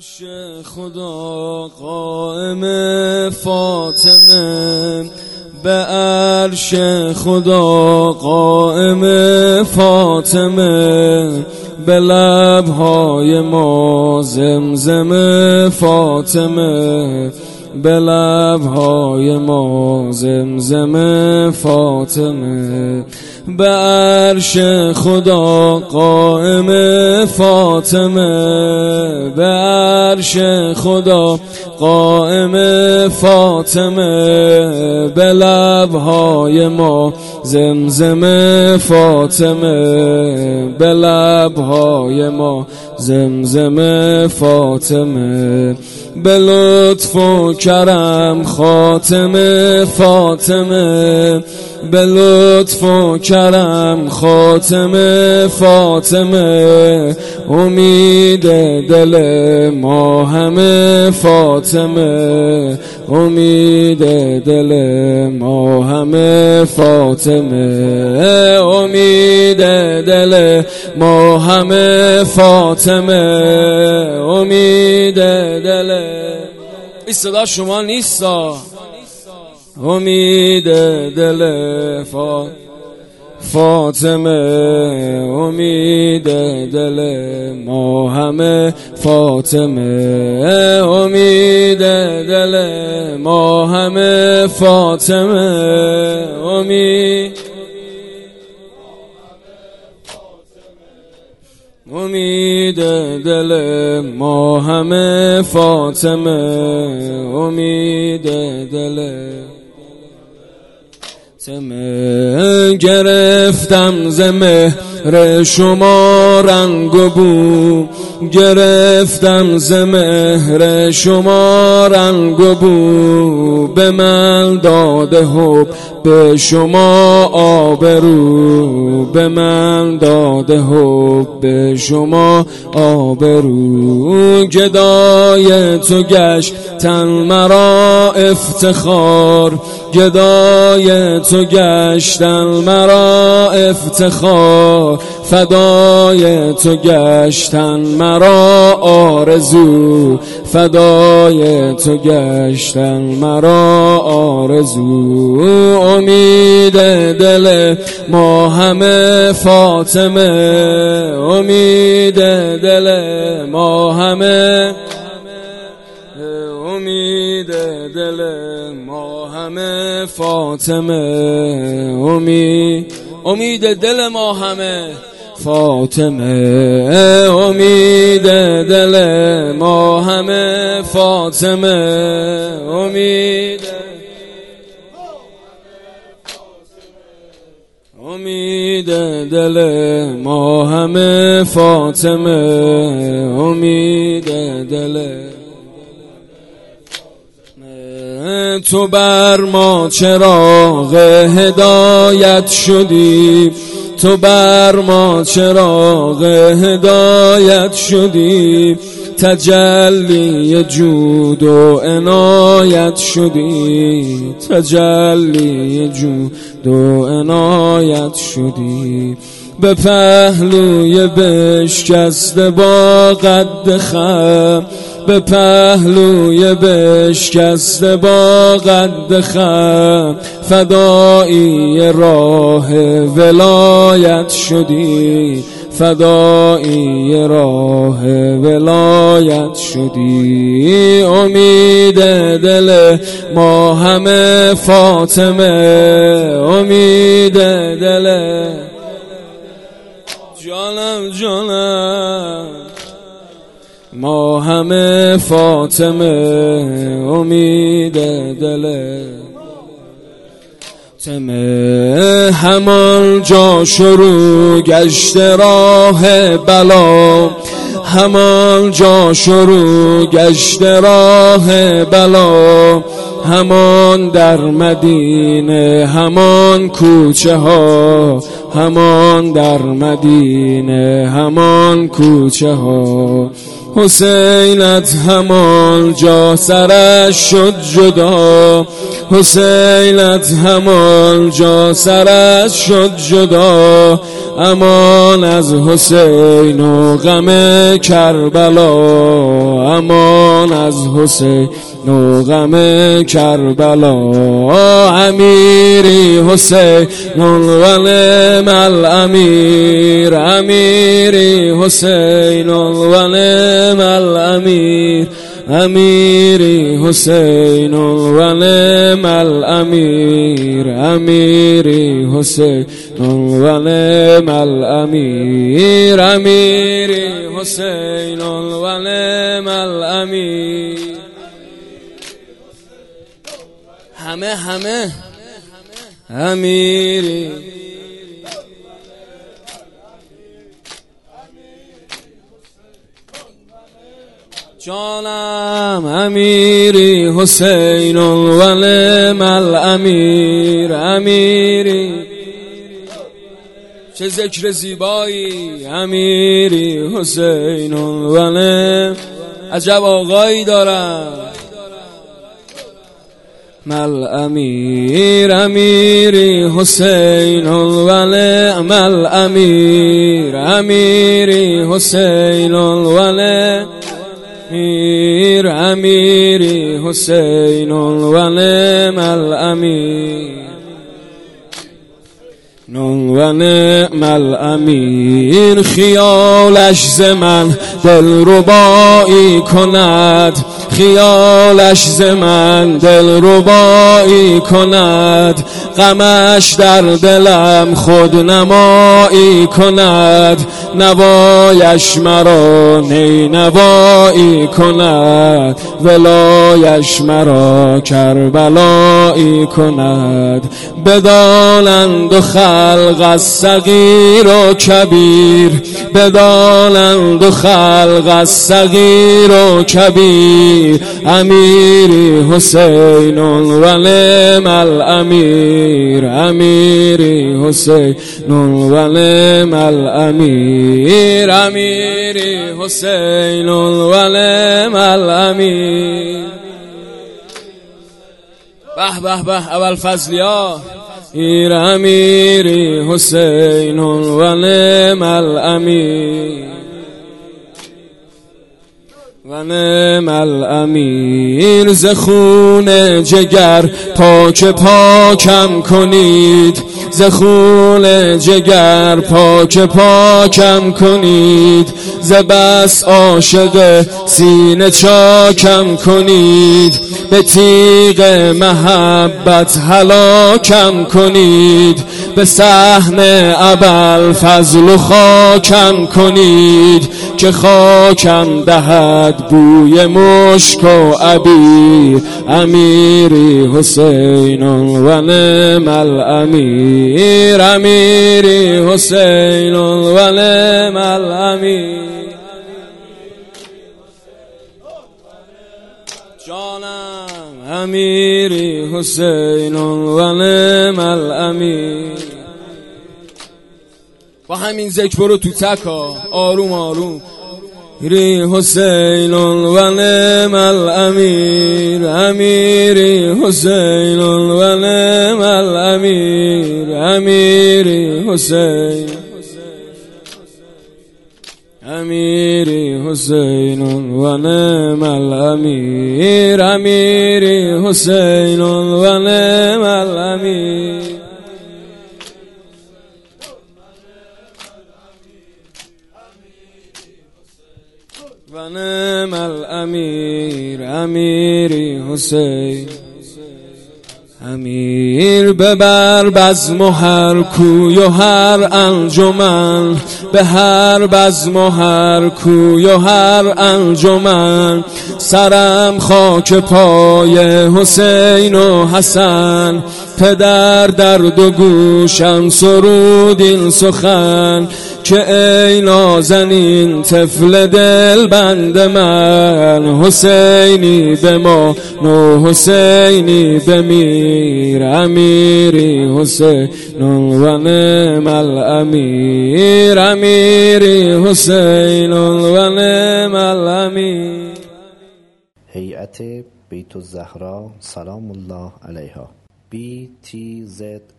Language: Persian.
عرش خدا قائم فاطمه به عرش خدا قائم فاطمه به لبهای ما زمزم فاطمه. به لبهای ما زمزم فاطمه به عرش خدا قائم فاطمه به عرش خدا قائم فاطمه به لبهای ما زمزم فاطمه به لبهای ما زمزم فاطمه. به لطف و کرم خاتمه فاطمه. به لطف و کرم خاتمه فاطمه امید دل ما همه فاطمه. امید دل ما همه فاطمه. امید دل ما همه فاطمه. امید دل این صدا شما نیستا. امید دل فاطمه امید دل ما همه فاطمه امید دل ما همه فاطمه امید امید دل ما همه فاطمه امید دل تمه گرفتم زمه مهر شما رنگ و بو. گرفتم ز مهر شما رنگ و بو. به من داده حب به شما آبرو. به من داده حب به شما آبرو. گدای تو گشت تن مرا افتخار گدای تو گشتن مرا افتخار. فدای تو گشتن مرا آرزو فدای تو گشتن مرا آرزو. امید دل ما همه فاطمه امید دل ما همه امید دل ما همه فاطمه. امید امید دل ما همه فاطمه. امید دل ما همه فاطمه. امید امید دل ما همه فاطمه. امید دل تو بر ما چراغ هدایت شدی. تو بر ما چراغ هدایت شدی. تجلی جود و عنایت شدی. تجلی جود و عنایت شدی. به پهلوی بشکسته با قد خم. به پهلوی بشکسته با قد خم فدایی راه ولایت شدی. فدایی راه ولایت شدی. امید دل ما همه فاطمه. امید دل. جانم جانم. ما همه فاطمه امید دل تمه همان جا شروع گشت راه بلا. همان جا شروع گشت راه بلا. همان در مدینه همان کوچه ها. همان در مدینه همان کوچه ها. حسینت همان جا سرش شد جدا. حسینت همان جا سرش شد جدا. امان از حسین و غم کربلا. امان از حسین و غم کربلا. امیری حسین ولم الامیر. امیری حسین ولم الامیر امیری حسین ولم الامیر امیری حسین ولم الامیر امیری حسین ولم الامیر همه همه امیری جانم امیری حسین ولم الامیر امیری. چه ذکر زیبایی امیری حسین ولم عجب آقایی دارم. مل امیر امیری حسین ولم مل امیر امیری حسین ولم امیر امیری حسین و نعم الامیر و نعم الامیر خیالش ز من دل ربایی کند. خیالش ز من دل ربایی کند. غمش در دلم خود نمایی کند. نوایش مرا نی نوایی کند. ولایش مرا کربلایی کند. بدانند و خلق از صغیر و کبیر بدانند و خلق از صغیر و کبیر امیری حسین و نعم الامیر امیری حسین و نعم الامیر امیری حسین و نعم الامیر. به به به اول فضلیا ایر امیری حسین و نعم الامیر و نعم الامیر ز خون جگر پاک پاکم کنید. ز خون جگر پاک پاکم کنید. ز بس عاشق سینه چاکم کنید. به تیغ محبت هلاکم کنید. به صحن ابل فضل و خاکم کنید. که خاکم دهد بوی مشک و عبیر امیری حسین و نعم الامیر امیری حسین و نعم الامیر جانم امیری حسین و نعم الامیر با همین ذکر برو تو تکا آروم آروم. ری حسین و نعم الامیر امیری حسین و نعم الامیر امیری حسین امیری حسین و نعم الامیر امیری حسین و نعم الامیر و نعم الامیر امیری حسین. امیر ببر بزم و هر کوی و هر انجمن. به هر بزم و هر کوی و هر انجمن. سرم خاک پای حسین و حسن. پدر در دو گوشم سرود این سخن. که ای نازنین طفل دل بند من حسینی به ما نو حسینی بمیر امیری حسین و نعم الامیر امیری حسین و نعم الامیر هیئت بیت الزهرا سلام الله علیها. Btzs.ir